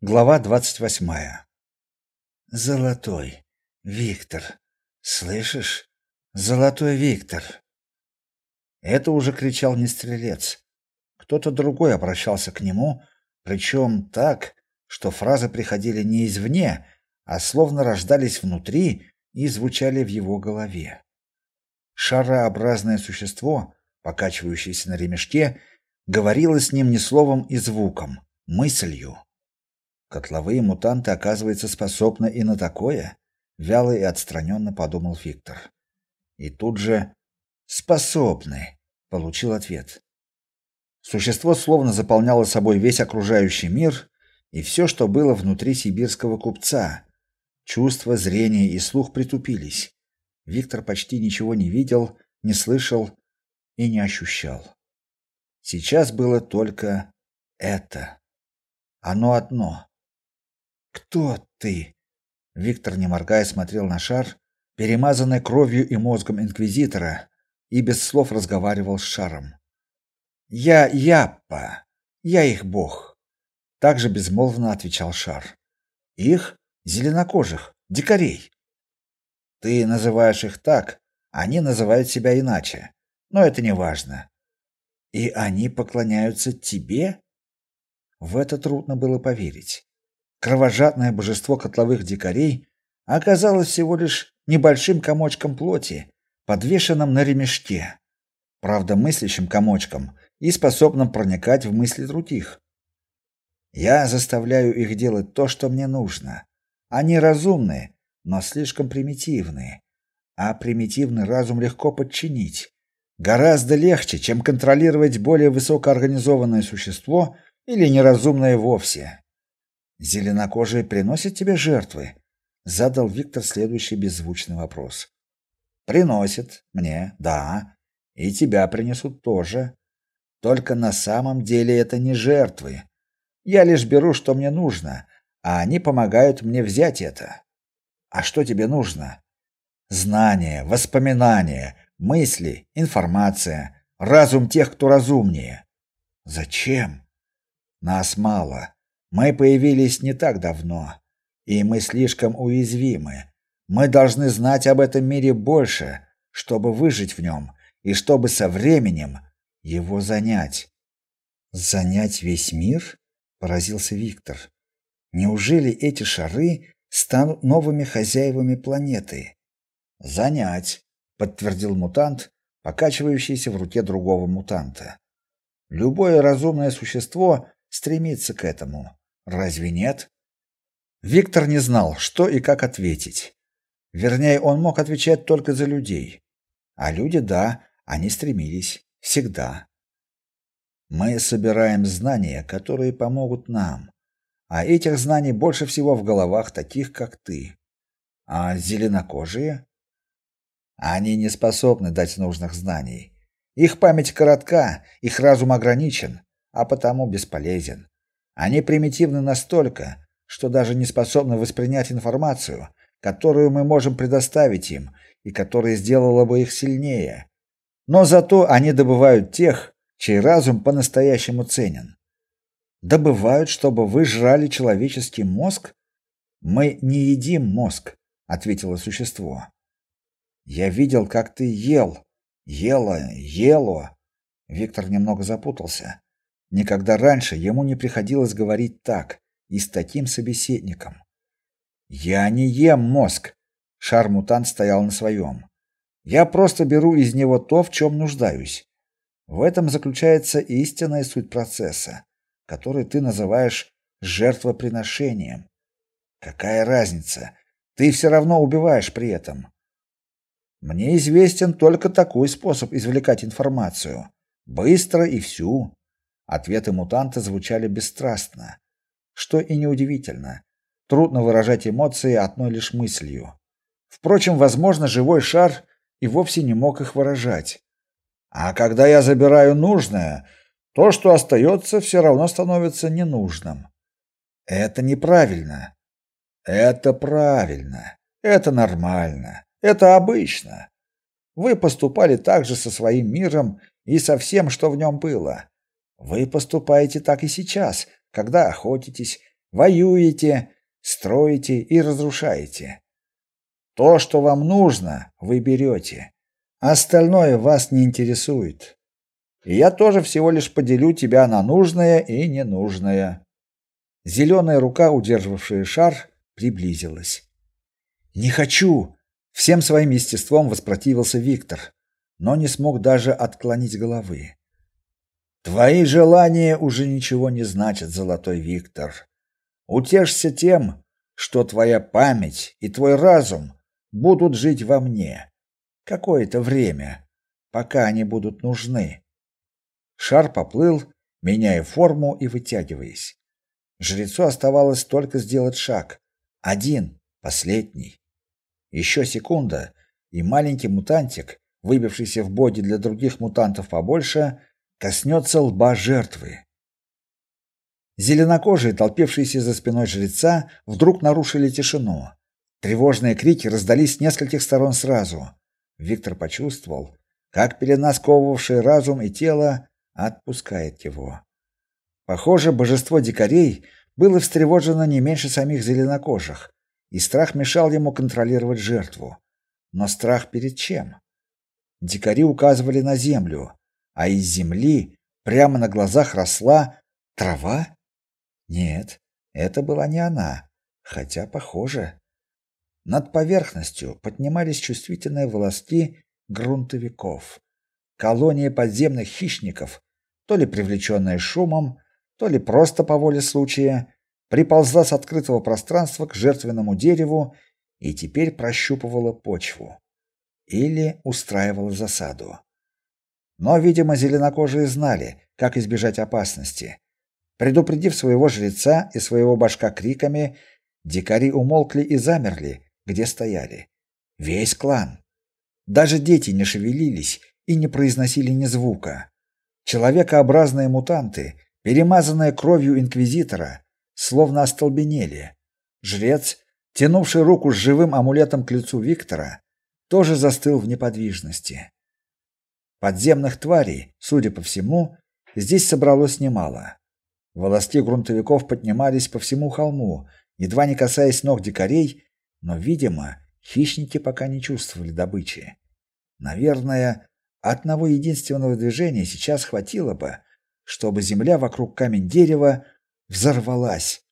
Глава двадцать восьмая. Золотой Виктор. Слышишь? Золотой Виктор. Это уже кричал не стрелец. Кто-то другой обращался к нему, причем так, что фразы приходили не извне, а словно рождались внутри и звучали в его голове. Шарообразное существо, покачивающееся на ремешке, говорило с ним не словом и звуком, мыслью. Котловые мутанты, оказывается, способны и на такое, вяло и отстраненно подумал Виктор. И тут же способны, получил ответ. Существо словно заполняло собой весь окружающий мир и все, что было внутри сибирского купца. Чувства, зрение и слух притупились. Виктор почти ничего не видел, не слышал и не ощущал. Сейчас было только это. Оно одно. Кто ты? Виктор, не моргая, смотрел на шар, перемазанный кровью и мозгом инквизитора, и без слов разговаривал с шаром. Я Яппа. Я их бог. Также безмолвно отвечал шар. Их зеленокожих, дикарей. Ты называешь их так, они называют себя иначе. Но это не важно. И они поклоняются тебе? В это трудно было поверить кровожадное божество котловых дикарей оказалось всего лишь небольшим комочком плоти, подвешенным на ремешке. Правда, мыслящим комочком и способным проникать в мысли других. Я заставляю их делать то, что мне нужно. Они разумные, но слишком примитивные. А примитивный разум легко подчинить. Гораздо легче, чем контролировать более высокоорганизованное существо или неразумное вовсе. Зеленокожие приносят тебе жертвы? задал Виктор следующий беззвучный вопрос. Приносят мне, да, и тебя принесут тоже. Только на самом деле это не жертвы. Я лишь беру, что мне нужно, а они помогают мне взять это. А что тебе нужно? Знания, воспоминания, мысли, информация, разум тех, кто разумнее. Зачем? Нас мало. Мы появились не так давно, и мы слишком уязвимы. Мы должны знать об этом мире больше, чтобы выжить в нем и чтобы со временем его занять. Занять весь мир? поразился Виктор. Неужели эти шары станут новыми хозяевами планеты? Занять, подтвердил мутант, покачивающийся в руке другого мутанта. Любое разумное существо стремится к этому. Разве нет? Виктор не знал, что и как ответить. Вернее, он мог отвечать только за людей. А люди, да, они стремились всегда. Мы собираем знания, которые помогут нам. А этих знаний больше всего в головах таких, как ты. А зеленокожие? Они не способны дать нужных знаний. Их память коротка, их разум ограничен, а потому бесполезен. Они примитивны настолько, что даже не способны воспринять информацию, которую мы можем предоставить им и которая сделала бы их сильнее. Но зато они добывают тех, чей разум по-настоящему ценен. Добывают, чтобы вы жрали человеческий мозг? Мы не едим мозг, ответило существо. Я видел, как ты ел, ела, ело. Виктор немного запутался. Никогда раньше ему не приходилось говорить так и с таким собеседником. Я не ем мозг. Шармутант стоял на своем. Я просто беру из него то, в чем нуждаюсь. В этом заключается истинная суть процесса, который ты называешь жертвоприношением. Какая разница? Ты все равно убиваешь при этом. Мне известен только такой способ извлекать информацию: быстро и всю. Ответы мутанта звучали бесстрастно, что и неудивительно. Трудно выражать эмоции одной лишь мыслью. Впрочем, возможно, живой шар и вовсе не мог их выражать. А когда я забираю нужное, то, что остается, все равно становится ненужным. Это неправильно. Это правильно. Это нормально. Это обычно. Вы поступали так же со своим миром и со всем, что в нем было. Вы поступаете так и сейчас, когда охотитесь, Воюете, строите и разрушаете. То, что вам нужно, вы берете. Остальное вас не интересует. И я тоже всего лишь поделю тебя на нужное и ненужное. Зеленая рука, удерживавшая шар, приблизилась. Не хочу, всем своим естеством воспротивился Виктор, но не смог даже отклонить головы. Твои желания уже ничего не значат, золотой Виктор. Утешься тем, что твоя память и твой разум будут жить во мне какое-то время, пока они будут нужны. Шар поплыл, меняя форму и вытягиваясь. Жрецу оставалось только сделать шаг, один, последний. Еще секунда, и маленький мутантик, выбившийся в боди для других мутантов побольше, коснется лба жертвы. Зеленокожие, толпившиеся за спиной жреца, вдруг нарушили тишину. Тревожные крики раздались с нескольких сторон сразу. Виктор почувствовал, как пелена, сковывавшая разум и тело, отпускает его. Похоже, божество дикарей было встревожено не меньше самих зеленокожих, и страх мешал ему контролировать жертву. Но страх перед чем? Дикари указывали на землю, а из земли прямо на глазах росла трава? Нет, это была не она, хотя похоже. Над поверхностью поднимались чувствительные волоски грунтовиков. Колония подземных хищников, то ли привлеченная шумом, то ли просто по воле случая, приползла с открытого пространства к жертвенному дереву и теперь прощупывала почву или устраивала засаду. Но, видимо, зеленокожие знали, как избежать опасности. Предупредив своего жреца и своего башка криками, дикари умолкли и замерли, где стояли. Весь клан. Даже дети не шевелились и не произносили ни звука. Человекообразные мутанты, перемазанные кровью инквизитора, словно остолбенели. Жрец, тянувший руку с живым амулетом к лицу Виктора, тоже застыл в неподвижности. Подземных тварей, судя по всему, здесь собралось немало. Волоски грунтовиков поднимались по всему холму, едва не касаясь ног дикарей, но, видимо, хищники пока не чувствовали добычи. Наверное, одного единственного движения сейчас хватило бы, чтобы земля вокруг камень дерева взорвалась.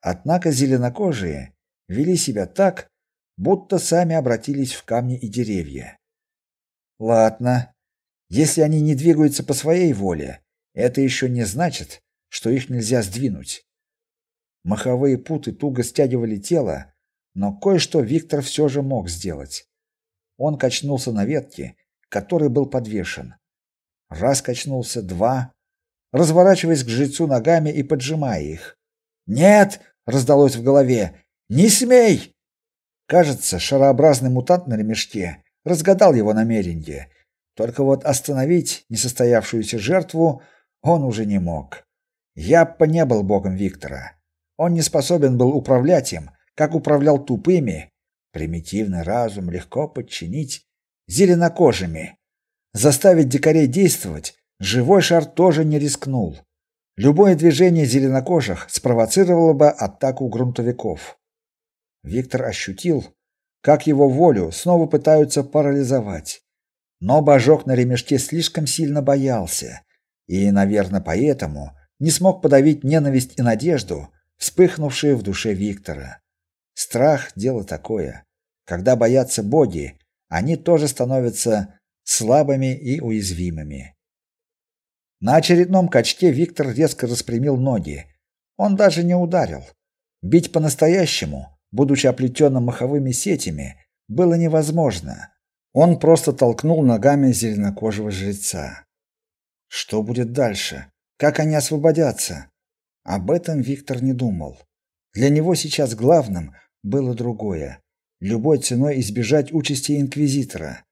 Однако зеленокожие вели себя так, будто сами обратились в камни и деревья. Ладно, если они не двигаются по своей воле, это еще не значит, что их нельзя сдвинуть. Маховые путы туго стягивали тело, но кое-что Виктор все же мог сделать. Он качнулся на ветке, который был подвешен. Раз качнулся, два, разворачиваясь к жрецу ногами и поджимая их. "Нет!" раздалось в голове. "Не смей!" Кажется, шарообразный мутант на ремешке разгадал его намерение. Только вот остановить несостоявшуюся жертву он уже не мог. Яппа не был богом Виктора. Он не способен был управлять им, как управлял тупыми. Примитивный разум легко подчинить зеленокожими. Заставить дикарей действовать живой шар тоже не рискнул. Любое движение зеленокожих спровоцировало бы атаку грунтовиков. Виктор ощутил, как его волю снова пытаются парализовать. Но божок на ремешке слишком сильно боялся, и, наверное, поэтому не смог подавить ненависть и надежду, вспыхнувшие в душе Виктора. Страх дело такое. Когда боятся боги, они тоже становятся слабыми и уязвимыми. На очередном качке Виктор резко распрямил ноги. Он даже не ударил. Бить по-настоящему, будучи оплетенным маховыми сетями, было невозможно. Он просто толкнул ногами зеленокожего жреца. Что будет дальше? Как они освободятся? Об этом Виктор не думал. Для него сейчас главным было другое любой ценой избежать участи инквизитора.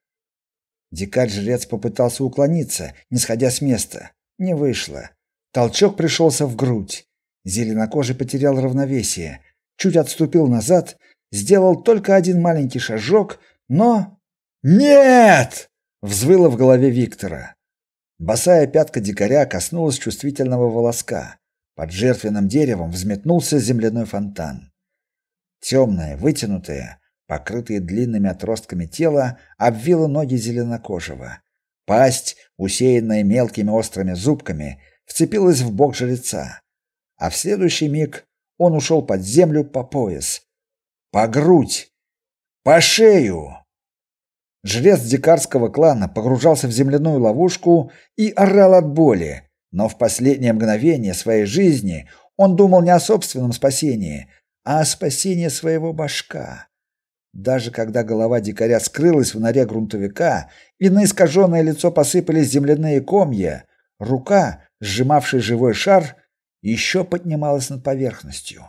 Дикарь-жрец попытался уклониться, не сходя с места. Не вышло. Толчок пришелся в грудь. Зеленокожий потерял равновесие, чуть отступил назад, сделал только один маленький шажок, но "Нет!" взвыло в голове Виктора. Босая пятка дикаря коснулась чувствительного волоска. Под жертвенным деревом взметнулся земляной фонтан. Темное, вытянутое, покрытое длинными отростками тело обвило ноги зеленокожего. Пасть, усеянная мелкими острыми зубками, вцепилась в бок жреца. А в следующий миг он ушел под землю по пояс, по грудь, по шею. Жрец дикарского клана погружался в земляную ловушку и орал от боли, но в последнее мгновение своей жизни он думал не о собственном спасении, а о спасении своего башка. Даже когда голова дикаря скрылась в норе грунтовика и на искаженное лицо посыпались земляные комья, рука, сжимавшая живой шар, еще поднималась над поверхностью.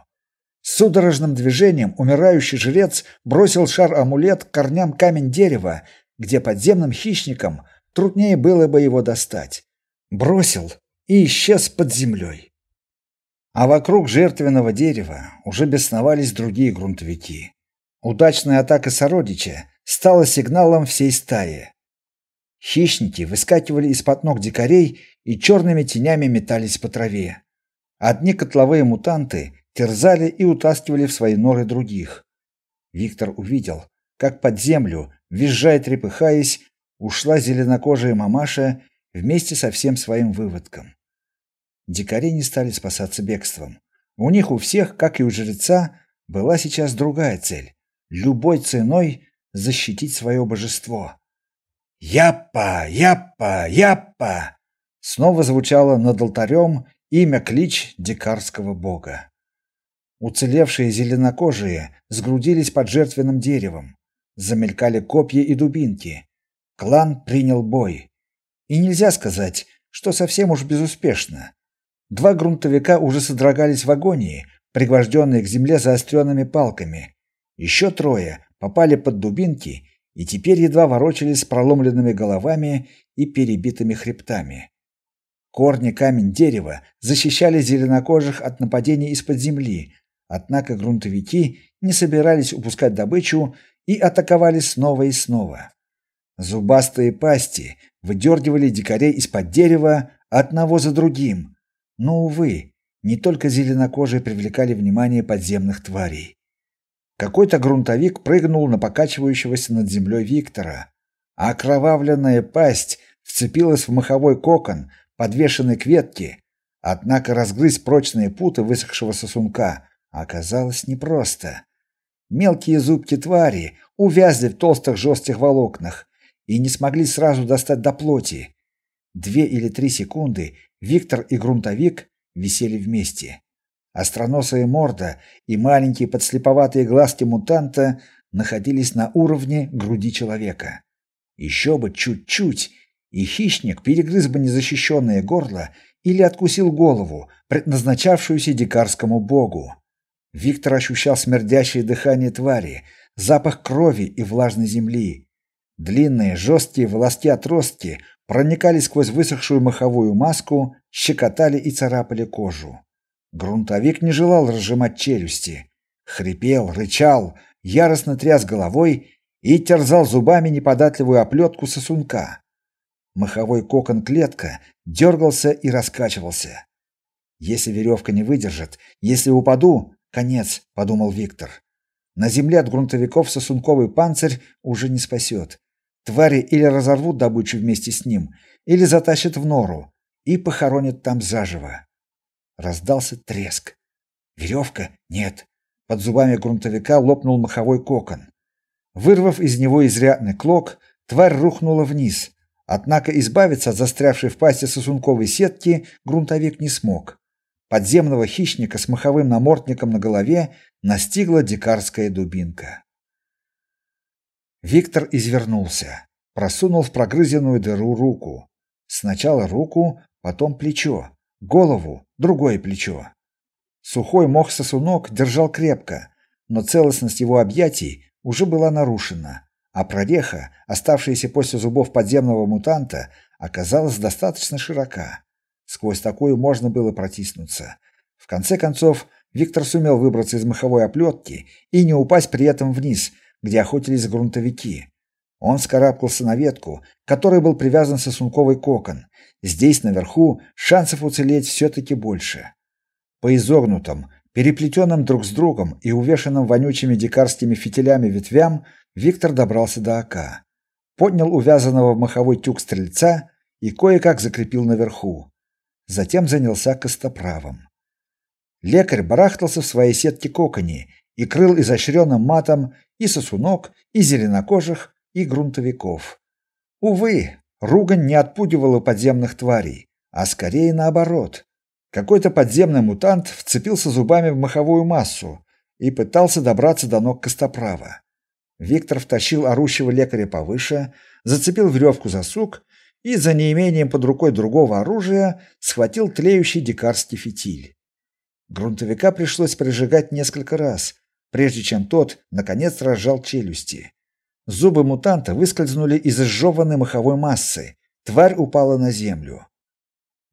Судорожным движением умирающий жрец бросил шар-амулет к корням камень дерева, где подземным хищникам труднее было бы его достать. Бросил и исчез под землей. А вокруг жертвенного дерева уже бесновались другие грунтовики. Удачная атака сородича стала сигналом всей стаи. Хищники выскакивали из-под ног дикарей и черными тенями метались по траве. Одни котловые мутанты терзали и утаскивали в свои норы других. Виктор увидел, как под землю, визжая трепыхаясь, ушла зеленокожая мамаша вместе со всем своим выводком. Дикари не стали спасаться бегством. У них у всех, как и у жреца, была сейчас другая цель любой ценой защитить свое божество. Япа, япа, япа. Снова звучало над алтарем имя клич дикарского бога. Уцелевшие зеленокожие сгрудились под жертвенным деревом. Замелькали копья и дубинки. Клан принял бой. И нельзя сказать, что совсем уж безуспешно. Два грунтовика уже содрогались в агонии, пригвожденные к земле заостренными палками. Еще трое попали под дубинки и теперь едва ворочались с проломленными головами и перебитыми хребтами. Корни камень дерева защищали зеленокожих от нападений из-под земли, Однако грунтовики не собирались упускать добычу и атаковали снова и снова. Зубастые пасти выдергивали дикарей из-под дерева одного за другим. Но увы, не только зеленокожие привлекали внимание подземных тварей. Какой-то грунтовик прыгнул на покачивающегося над землей Виктора, а окровавленная пасть вцепилась в маховой кокон, подвешенный к ветке, однако разгрызть прочные путы высохшего сосунка Оказалось непросто. Мелкие зубки твари увязли в толстых жестких волокнах и не смогли сразу достать до плоти. Две или три секунды Виктор и грунтовик висели вместе. Остроносая морда и маленькие подслеповатые глазки мутанта находились на уровне груди человека. Еще бы чуть-чуть, и хищник перегрыз бы незащищенное горло или откусил голову, предназначавшуюся дикарскому богу. Виктор ощущал смердящее дыхание твари, запах крови и влажной земли. Длинные, жесткие волоски-отростки проникали сквозь высохшую маховую маску, щекотали и царапали кожу. Грунтовик не желал разжимать челюсти. Хрипел, рычал, яростно тряс головой и терзал зубами неподатливую оплетку сосунка. Маховой кокон клетка дергался и раскачивался. Если веревка не выдержит, если упаду, Конец, подумал Виктор. На земле от грунтовиков сосунковый панцирь уже не спасет. Твари или разорвут добычу вместе с ним, или затащат в нору и похоронят там заживо. Раздался треск. Веревка? Нет. Под зубами грунтовика лопнул маховой кокон. Вырвав из него изрядный клок, тварь рухнула вниз. Однако избавиться от застрявшей в пасти сосунковой сетки грунтовик не смог. Подземного хищника с маховым намордником на голове настигла дикарская дубинка. Виктор извернулся, просунул в прогрызенную дыру руку. Сначала руку, потом плечо, голову, другое плечо. Сухой мох-сосунок держал крепко, но целостность его объятий уже была нарушена, а прореха, оставшаяся после зубов подземного мутанта, оказалась достаточно широка. Сквозь такую можно было протиснуться. В конце концов, Виктор сумел выбраться из маховой оплетки и не упасть при этом вниз, где охотились грунтовики. Он скарабкался на ветку, которой был привязан сосунковый кокон. Здесь наверху шансов уцелеть все таки больше. По изогнутым, переплетенным друг с другом и увешанным вонючими дикарскими фитилями ветвям, Виктор добрался до ока. Поднял увязанного в маховой тюк стрельца и кое-как закрепил наверху. Затем занялся костоправом. Лекарь барахтался в своей сетке кокони и крыл изощренным матом и сосунок, и зеленокожих, и грунтовиков. Увы, ругань не отпугивала подземных тварей, а скорее наоборот. Какой-то подземный мутант вцепился зубами в маховую массу и пытался добраться до ног Костоправа. Виктор втащил орущего лекаря повыше, зацепил веревку за сук и за неимением под рукой другого оружия схватил тлеющий дикарский фитиль. Грунтовика пришлось прижигать несколько раз, прежде чем тот наконец разжал челюсти. Зубы мутанта выскользнули из изжеванной маховой массы. Тварь упала на землю.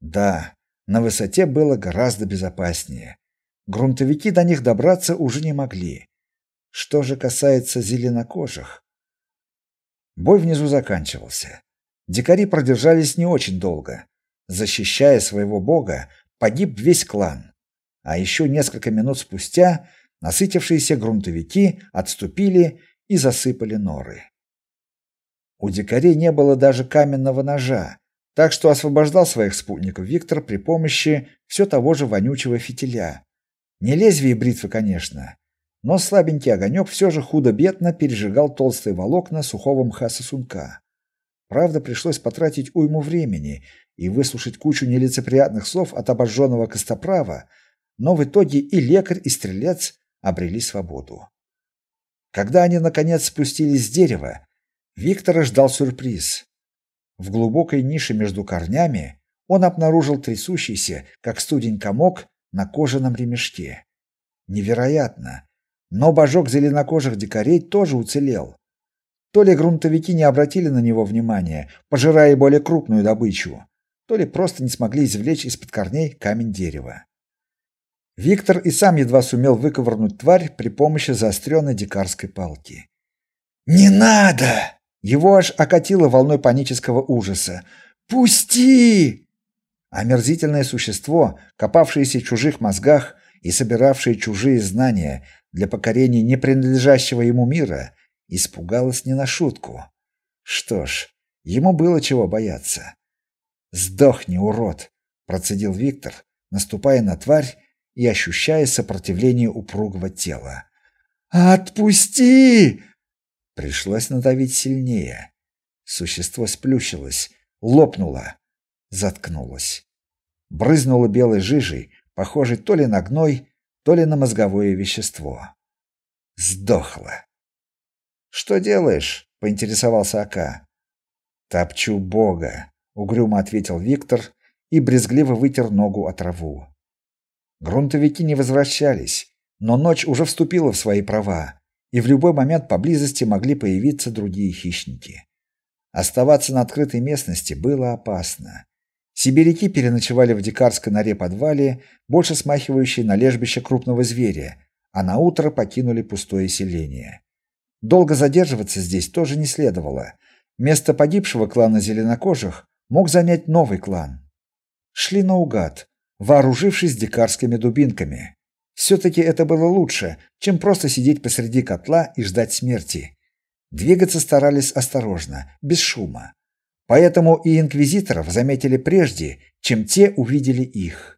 Да, на высоте было гораздо безопаснее. Грунтовики до них добраться уже не могли. Что же касается зеленокожих, бой внизу заканчивался. Дикари продержались не очень долго. Защищая своего бога, погиб весь клан. А еще несколько минут спустя насытившиеся грунтовики отступили и засыпали норы. У дикарей не было даже каменного ножа, так что освобождал своих спутников Виктор при помощи все того же вонючего фитиля. Не лезвие бритвы, конечно, но слабенький огонек все же худо-бедно пережигал толстые волокна сухого мха сосунка. Правда, пришлось потратить уйму времени и выслушать кучу нелицеприятных слов от обожженного костоправа, но в итоге и лекарь, и стрелец обрели свободу. Когда они наконец спустились с дерева, Виктора ждал сюрприз. В глубокой нише между корнями он обнаружил трясущийся, как студень комок, на кожаном ремешке. Невероятно, но божок зеленокожих дикарей тоже уцелел. То ли грунтовики не обратили на него внимания, пожирая более крупную добычу, то ли просто не смогли извлечь из-под корней камень дерева. Виктор и сам едва сумел выковырнуть тварь при помощи заостренной дикарской палки. «Не надо!» Его аж окатило волной панического ужаса. «Пусти!» Омерзительное существо, копавшееся в чужих мозгах и собиравшее чужие знания для покорения непринадлежащего ему мира, испугалось не на шутку. Что ж, ему было чего бояться. «Сдохни, урод!» – процедил Виктор, наступая на тварь и ощущая сопротивление упругого тела. «Отпусти!» Пришлось надавить сильнее. Существо сплющилось, лопнуло, заткнулось. Брызнуло белой жижей, похожей то ли на гной, то ли на мозговое вещество. Сдохло. «Что делаешь?» — поинтересовался Ака. «Топчу Бога», — угрюмо ответил Виктор и брезгливо вытер ногу от траву. Грунтовики не возвращались, но ночь уже вступила в свои права, и в любой момент поблизости могли появиться другие хищники. Оставаться на открытой местности было опасно. Сибиряки переночевали в дикарской норе-подвале, больше смахивающей на лежбище крупного зверя, а на утро покинули пустое селение. Долго задерживаться здесь тоже не следовало. Место погибшего клана зеленокожих мог занять новый клан. Шли наугад, вооружившись дикарскими дубинками. Все-таки это было лучше, чем просто сидеть посреди котла и ждать смерти. Двигаться старались осторожно, без шума. Поэтому и инквизиторов заметили прежде, чем те увидели их.